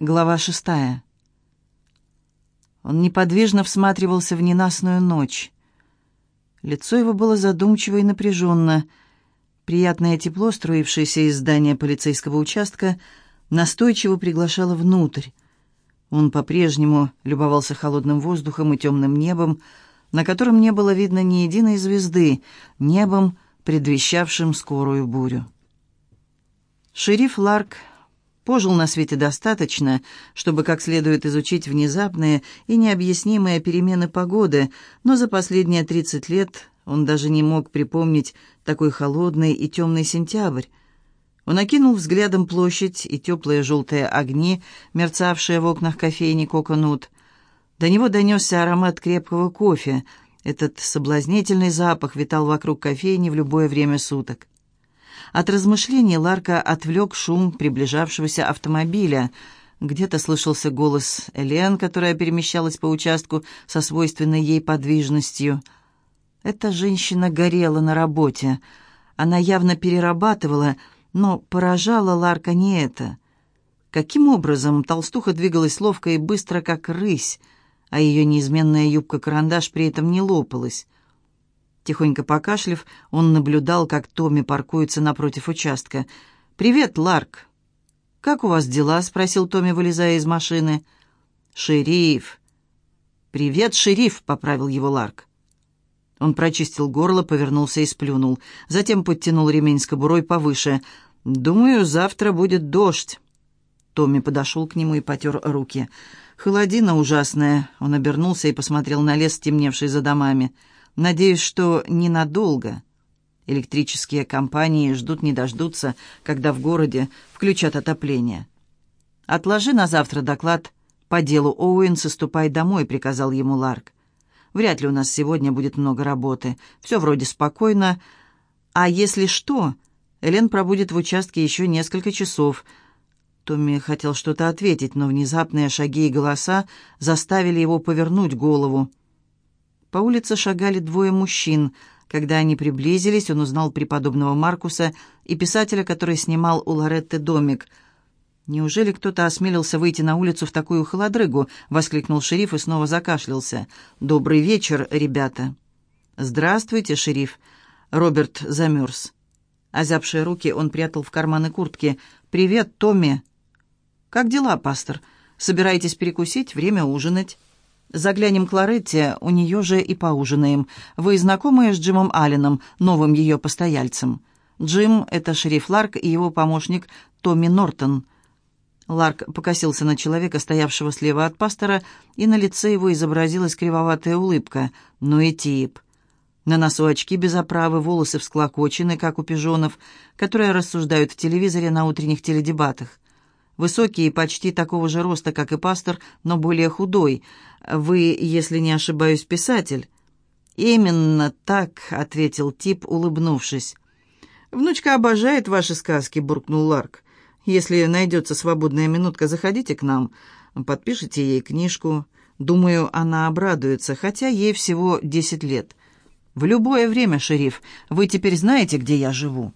Глава шестая. Он неподвижно всматривался в ненастную ночь. Лицо его было задумчиво и напряженно. Приятное тепло, струившееся из здания полицейского участка, настойчиво приглашало внутрь. Он по-прежнему любовался холодным воздухом и темным небом, на котором не было видно ни единой звезды, небом, предвещавшим скорую бурю. Шериф Ларк пожил на свете достаточно, чтобы как следует изучить внезапные и необъяснимые перемены погоды, но за последние 30 лет он даже не мог припомнить такой холодный и темный сентябрь. Он окинул взглядом площадь и теплые желтые огни, мерцавшие в окнах кофейни «Коконут». До него донесся аромат крепкого кофе. Этот соблазнительный запах витал вокруг кофейни в любое время суток. От размышлений Ларка отвлек шум приближавшегося автомобиля. Где-то слышался голос Элен, которая перемещалась по участку со свойственной ей подвижностью. Эта женщина горела на работе. Она явно перерабатывала, но поражала Ларка не это. Каким образом толстуха двигалась ловко и быстро, как рысь, а ее неизменная юбка-карандаш при этом не лопалась? Тихонько покашлив, он наблюдал, как Томми паркуется напротив участка. «Привет, Ларк!» «Как у вас дела?» — спросил Томми, вылезая из машины. «Шериф!» «Привет, шериф!» — поправил его Ларк. Он прочистил горло, повернулся и сплюнул. Затем подтянул ремень с кобурой повыше. «Думаю, завтра будет дождь». Томми подошел к нему и потер руки. «Холодина ужасная!» Он обернулся и посмотрел на лес, темневший за домами. Надеюсь, что ненадолго. Электрические компании ждут не дождутся, когда в городе включат отопление. «Отложи на завтра доклад по делу Оуэнс и ступай домой», — приказал ему Ларк. «Вряд ли у нас сегодня будет много работы. Все вроде спокойно. А если что, Элен пробудет в участке еще несколько часов». Томми хотел что-то ответить, но внезапные шаги и голоса заставили его повернуть голову. По улице шагали двое мужчин. Когда они приблизились, он узнал преподобного Маркуса и писателя, который снимал у Лоретты домик. «Неужели кто-то осмелился выйти на улицу в такую холодрыгу?» — воскликнул шериф и снова закашлялся. «Добрый вечер, ребята!» «Здравствуйте, шериф!» Роберт замерз. Озябшие руки он прятал в карманы куртки. «Привет, Томми!» «Как дела, пастор? Собираетесь перекусить? Время ужинать?» Заглянем к Лоретте, у нее же и поужинаем. Вы знакомы с Джимом Алленом, новым ее постояльцем? Джим — это шериф Ларк и его помощник Томми Нортон. Ларк покосился на человека, стоявшего слева от пастора, и на лице его изобразилась кривоватая улыбка. Ну и тип. На носу очки без оправы, волосы всклокочены, как у пижонов, которые рассуждают в телевизоре на утренних теледебатах. Высокий и почти такого же роста, как и пастор, но более худой. Вы, если не ошибаюсь, писатель?» «Именно так», — ответил тип, улыбнувшись. «Внучка обожает ваши сказки», — буркнул Ларк. «Если найдется свободная минутка, заходите к нам. Подпишите ей книжку. Думаю, она обрадуется, хотя ей всего десять лет. В любое время, шериф, вы теперь знаете, где я живу?»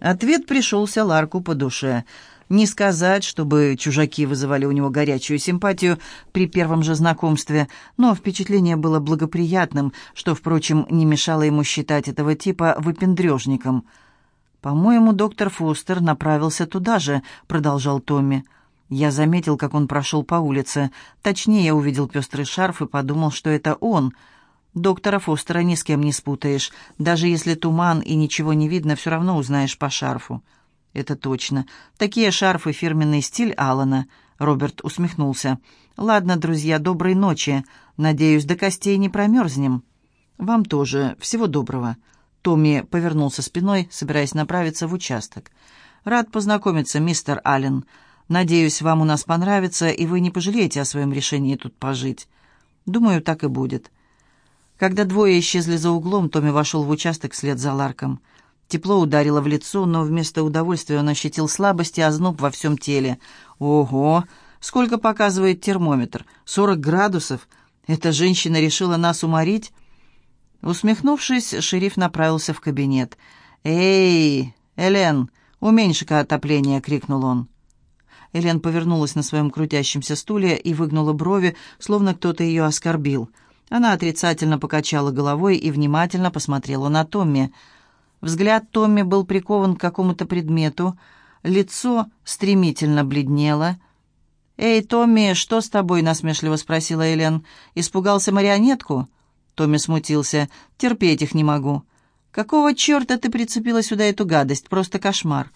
Ответ пришелся Ларку по душе — не сказать, чтобы чужаки вызывали у него горячую симпатию при первом же знакомстве, но впечатление было благоприятным, что, впрочем, не мешало ему считать этого типа выпендрежником. «По-моему, доктор Фостер направился туда же», — продолжал Томми. Я заметил, как он прошел по улице. Точнее, я увидел пестрый шарф и подумал, что это он. Доктора Фостера ни с кем не спутаешь. Даже если туман и ничего не видно, все равно узнаешь по шарфу. «Это точно. Такие шарфы — фирменный стиль Алана. Роберт усмехнулся. «Ладно, друзья, доброй ночи. Надеюсь, до костей не промерзнем». «Вам тоже. Всего доброго». Томми повернулся спиной, собираясь направиться в участок. «Рад познакомиться, мистер Аллен. Надеюсь, вам у нас понравится, и вы не пожалеете о своем решении тут пожить. Думаю, так и будет». Когда двое исчезли за углом, Томми вошел в участок вслед за Ларком. Тепло ударило в лицо, но вместо удовольствия он ощутил слабость и озноб во всем теле. «Ого! Сколько показывает термометр? Сорок градусов? Эта женщина решила нас уморить?» Усмехнувшись, шериф направился в кабинет. «Эй, Элен, уменьши-ка отопление!» — крикнул он. Элен повернулась на своем крутящемся стуле и выгнула брови, словно кто-то ее оскорбил. Она отрицательно покачала головой и внимательно посмотрела на Томми. Взгляд Томми был прикован к какому-то предмету, лицо стремительно бледнело. «Эй, Томми, что с тобой?» — насмешливо спросила Элен. «Испугался марионетку?» Томми смутился. «Терпеть их не могу». «Какого черта ты прицепила сюда эту гадость? Просто кошмар».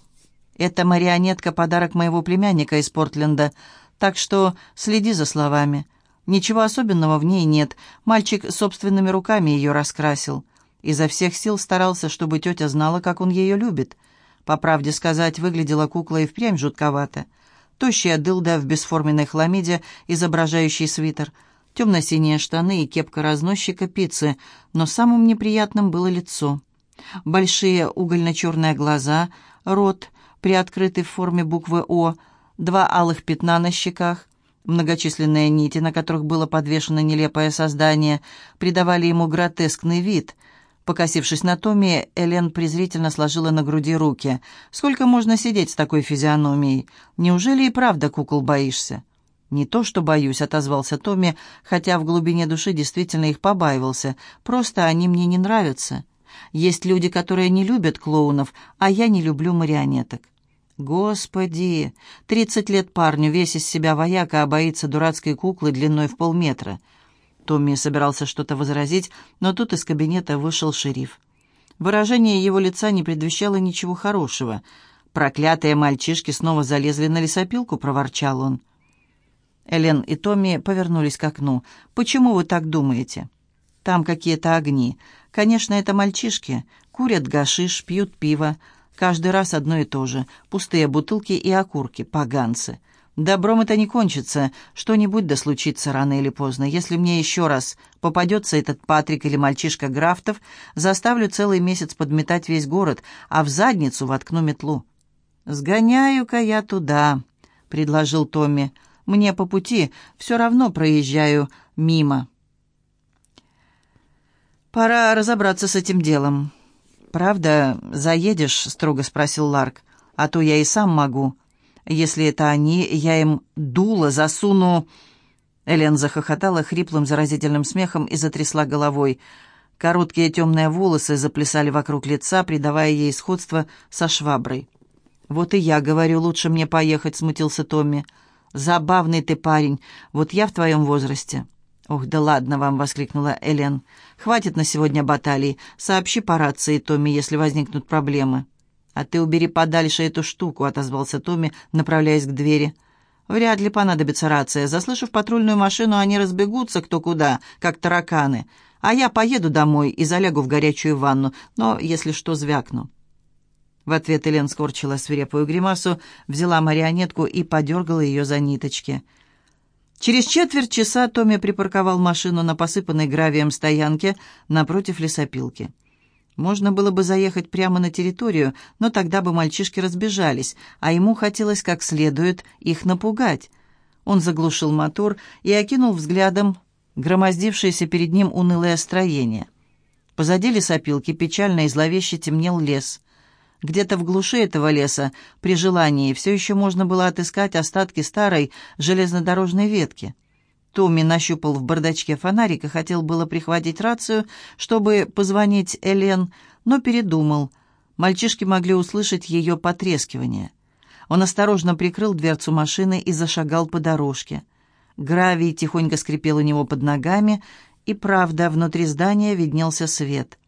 «Это марионетка — подарок моего племянника из Портленда, так что следи за словами. Ничего особенного в ней нет. Мальчик собственными руками ее раскрасил. Изо всех сил старался, чтобы тетя знала, как он ее любит. По правде сказать, выглядела кукла и впрямь жутковато. Тощая дылда в бесформенной хламиде, изображающей свитер, темно-синие штаны и кепка разносчика пиццы, но самым неприятным было лицо. Большие угольно-черные глаза, рот, приоткрытый в форме буквы «О», два алых пятна на щеках, Многочисленные нити, на которых было подвешено нелепое создание, придавали ему гротескный вид. Покосившись на Томми, Элен презрительно сложила на груди руки. «Сколько можно сидеть с такой физиономией? Неужели и правда кукол боишься?» «Не то, что боюсь», — отозвался Томми, хотя в глубине души действительно их побаивался. «Просто они мне не нравятся. Есть люди, которые не любят клоунов, а я не люблю марионеток». Господи! Тридцать лет парню, весь из себя вояка, а боится дурацкой куклы длиной в полметра. Томми собирался что-то возразить, но тут из кабинета вышел шериф. Выражение его лица не предвещало ничего хорошего. «Проклятые мальчишки снова залезли на лесопилку», — проворчал он. Элен и Томми повернулись к окну. «Почему вы так думаете?» «Там какие-то огни. Конечно, это мальчишки. Курят гашиш, пьют пиво. Каждый раз одно и то же. Пустые бутылки и окурки, поганцы. Добром это не кончится. Что-нибудь да случится рано или поздно. Если мне еще раз попадется этот Патрик или мальчишка Графтов, заставлю целый месяц подметать весь город, а в задницу воткну метлу. «Сгоняю-ка я туда», — предложил Томми. «Мне по пути все равно проезжаю мимо». «Пора разобраться с этим делом». «Правда, заедешь?» — строго спросил Ларк. «А то я и сам могу. Если это они, я им дуло засуну...» Элен захохотала хриплым заразительным смехом и затрясла головой. Короткие темные волосы заплясали вокруг лица, придавая ей сходство со шваброй. «Вот и я говорю, лучше мне поехать», — смутился Томми. «Забавный ты парень, вот я в твоем возрасте». «Ох, да ладно вам!» — воскликнула Элен. «Хватит на сегодня баталий. Сообщи по рации Томми, если возникнут проблемы». «А ты убери подальше эту штуку», — отозвался Томми, направляясь к двери. «Вряд ли понадобится рация. Заслышав патрульную машину, они разбегутся кто куда, как тараканы. А я поеду домой и залягу в горячую ванну, но, если что, звякну». В ответ Элен скорчила свирепую гримасу, взяла марионетку и подергала ее за ниточки — Через четверть часа Томми припарковал машину на посыпанной гравием стоянке напротив лесопилки. Можно было бы заехать прямо на территорию, но тогда бы мальчишки разбежались, а ему хотелось как следует их напугать. Он заглушил мотор и окинул взглядом громоздившееся перед ним унылое строение. Позади лесопилки печально и зловеще темнел лес. Где-то в глуши этого леса, при желании, все еще можно было отыскать остатки старой железнодорожной ветки. Томми нащупал в бардачке фонарик и хотел было прихватить рацию, чтобы позвонить Элен, но передумал. Мальчишки могли услышать ее потрескивание. Он осторожно прикрыл дверцу машины и зашагал по дорожке. Гравий тихонько скрипел у него под ногами, и правда, внутри здания виднелся свет.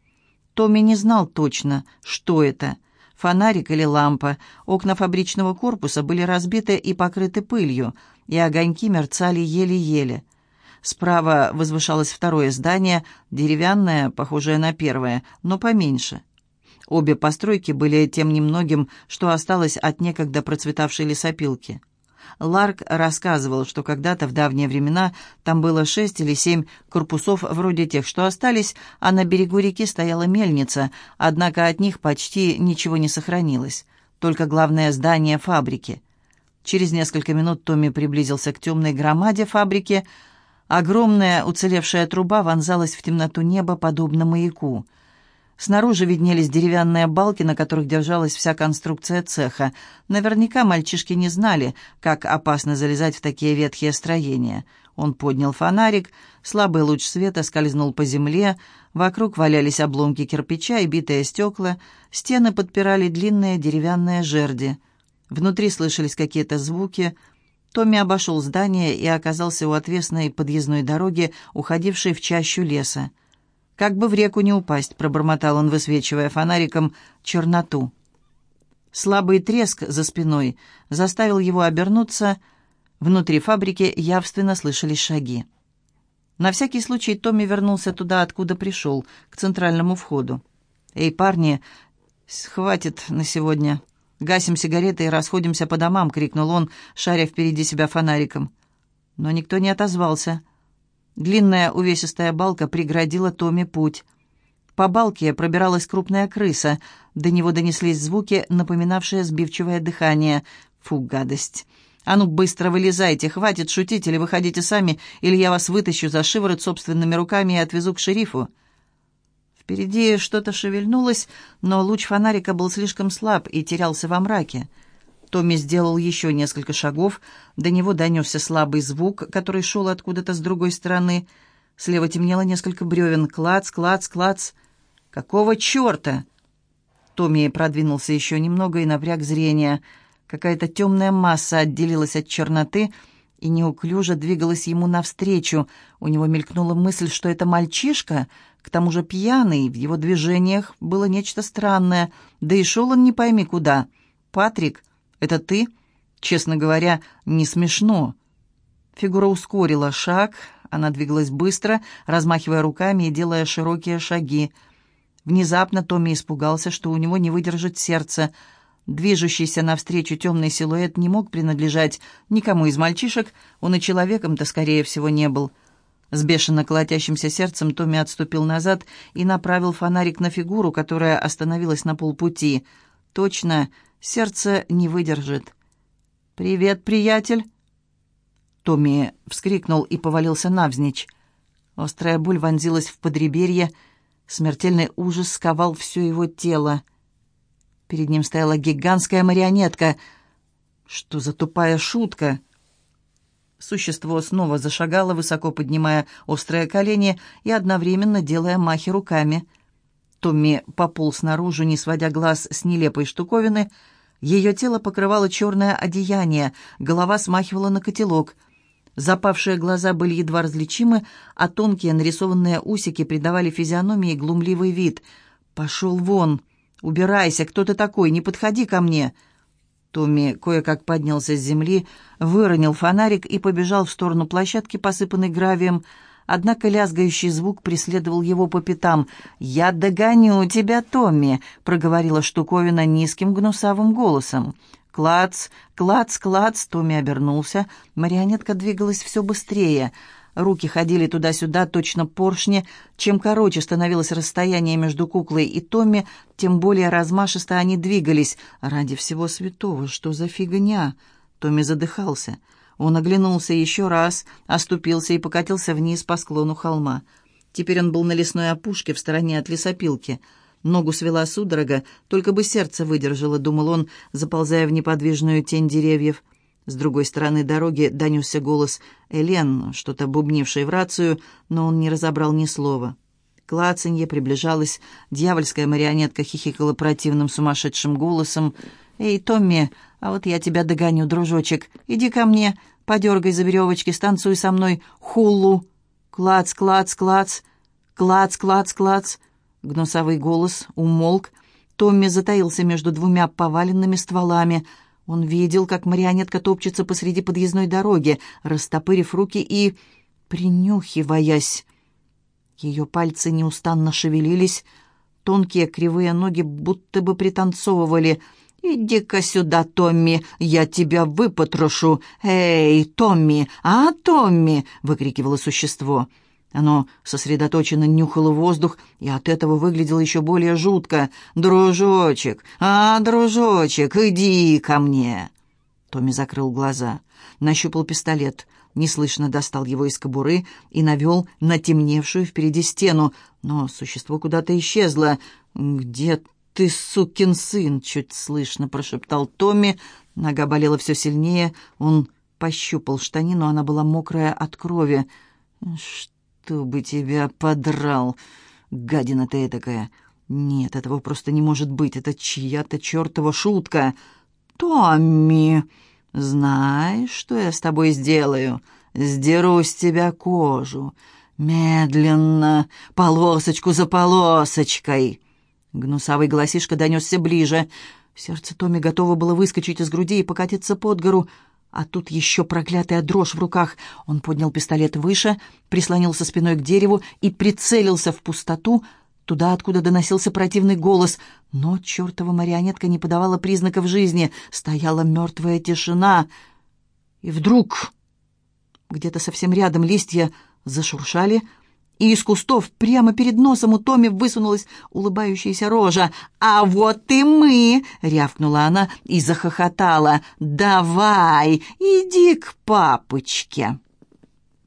Томми не знал точно, что это — фонарик или лампа. Окна фабричного корпуса были разбиты и покрыты пылью, и огоньки мерцали еле-еле. Справа возвышалось второе здание, деревянное, похожее на первое, но поменьше. Обе постройки были тем немногим, что осталось от некогда процветавшей лесопилки. Ларк рассказывал, что когда-то в давние времена там было шесть или семь корпусов вроде тех, что остались, а на берегу реки стояла мельница, однако от них почти ничего не сохранилось, только главное здание фабрики. Через несколько минут Томми приблизился к темной громаде фабрики. Огромная уцелевшая труба вонзалась в темноту неба, подобно маяку. Снаружи виднелись деревянные балки, на которых держалась вся конструкция цеха. Наверняка мальчишки не знали, как опасно залезать в такие ветхие строения. Он поднял фонарик, слабый луч света скользнул по земле, вокруг валялись обломки кирпича и битые стекла, стены подпирали длинные деревянные жерди. Внутри слышались какие-то звуки. Томми обошел здание и оказался у отвесной подъездной дороги, уходившей в чащу леса. «Как бы в реку не упасть», — пробормотал он, высвечивая фонариком черноту. Слабый треск за спиной заставил его обернуться. Внутри фабрики явственно слышались шаги. На всякий случай Томми вернулся туда, откуда пришел, к центральному входу. «Эй, парни, хватит на сегодня. Гасим сигареты и расходимся по домам», — крикнул он, шаря впереди себя фонариком. Но никто не отозвался. Длинная увесистая балка преградила Томе путь. По балке пробиралась крупная крыса. До него донеслись звуки, напоминавшие сбивчивое дыхание. Фу, гадость. «А ну, быстро вылезайте, хватит шутить, или выходите сами, или я вас вытащу за шиворот собственными руками и отвезу к шерифу». Впереди что-то шевельнулось, но луч фонарика был слишком слаб и терялся во мраке. Томми сделал еще несколько шагов. До него донесся слабый звук, который шел откуда-то с другой стороны. Слева темнело несколько бревен. Клац, клац, клац. «Какого черта?» Томми продвинулся еще немного и напряг зрение. Какая-то темная масса отделилась от черноты и неуклюже двигалась ему навстречу. У него мелькнула мысль, что это мальчишка, к тому же пьяный, в его движениях было нечто странное, да и шел он не пойми куда. «Патрик?» «Это ты?» Честно говоря, не смешно. Фигура ускорила шаг, она двигалась быстро, размахивая руками и делая широкие шаги. Внезапно Томми испугался, что у него не выдержит сердце. Движущийся навстречу темный силуэт не мог принадлежать никому из мальчишек, он и человеком-то, скорее всего, не был. С бешено колотящимся сердцем Томми отступил назад и направил фонарик на фигуру, которая остановилась на полпути. Точно, Сердце не выдержит. «Привет, приятель!» Томми вскрикнул и повалился навзничь. Острая боль вонзилась в подреберье, смертельный ужас сковал все его тело. Перед ним стояла гигантская марионетка. Что за тупая шутка? Существо снова зашагало, высоко поднимая острые колени и одновременно делая махи руками. Томми пополз наружу, не сводя глаз с нелепой штуковины — ее тело покрывало черное одеяние, голова смахивала на котелок. Запавшие глаза были едва различимы, а тонкие нарисованные усики придавали физиономии глумливый вид. «Пошел вон! Убирайся! Кто ты такой? Не подходи ко мне!» Томми кое-как поднялся с земли, выронил фонарик и побежал в сторону площадки, посыпанной гравием, Однако лязгающий звук преследовал его по пятам. «Я догоню тебя, Томми!» — проговорила штуковина низким гнусавым голосом. «Клац! Клац! Клац!» — Томми обернулся. Марионетка двигалась все быстрее. Руки ходили туда-сюда, точно поршни. Чем короче становилось расстояние между куклой и Томми, тем более размашисто они двигались. «Ради всего святого, что за фигня?» Томми задыхался. Он оглянулся еще раз, оступился и покатился вниз по склону холма. Теперь он был на лесной опушке в стороне от лесопилки. Ногу свела судорога, только бы сердце выдержало, думал он, заползая в неподвижную тень деревьев. С другой стороны дороги донесся голос Элен, что-то бубнившей в рацию, но он не разобрал ни слова. Клацанье приближалось, дьявольская марионетка хихикала противным сумасшедшим голосом. «Эй, Томми, а вот я тебя догоню, дружочек. Иди ко мне, подергай за веревочки, станцуй со мной хуллу. Клац, клац, клац, клац, клац, клац. Гнусовый голос умолк. Томми затаился между двумя поваленными стволами. Он видел, как марионетка топчется посреди подъездной дороги, растопырив руки и... принюхиваясь. Ее пальцы неустанно шевелились, тонкие кривые ноги будто бы пританцовывали — «Иди-ка сюда, Томми, я тебя выпотрошу! Эй, Томми! А, Томми!» — выкрикивало существо. Оно сосредоточенно нюхало воздух и от этого выглядело еще более жутко. «Дружочек! А, дружочек, иди ко мне!» Томми закрыл глаза, нащупал пистолет, неслышно достал его из кобуры и навел на темневшую впереди стену, но существо куда-то исчезло. «Где ты, сукин сын?» — чуть слышно прошептал Томми. Нога болела все сильнее. Он пощупал штанину, она была мокрая от крови. «Чтобы тебя подрал, гадина ты такая!» «Нет, этого просто не может быть. Это чья-то чертова шутка!» «Томми, знаешь, что я с тобой сделаю? Сдеру с тебя кожу. Медленно, полосочку за полосочкой!» Гнусавый голосишка донесся ближе. Сердце Томми готово было выскочить из груди и покатиться под гору, а тут еще проклятая дрожь в руках. Он поднял пистолет выше, прислонился спиной к дереву и прицелился в пустоту, туда, откуда доносился противный голос. Но чертова марионетка не подавала признаков жизни, стояла мертвая тишина. И вдруг где-то совсем рядом листья зашуршали, и из кустов прямо перед носом у Томи высунулась улыбающаяся рожа. «А вот и мы!» — рявкнула она и захохотала. «Давай, иди к папочке!»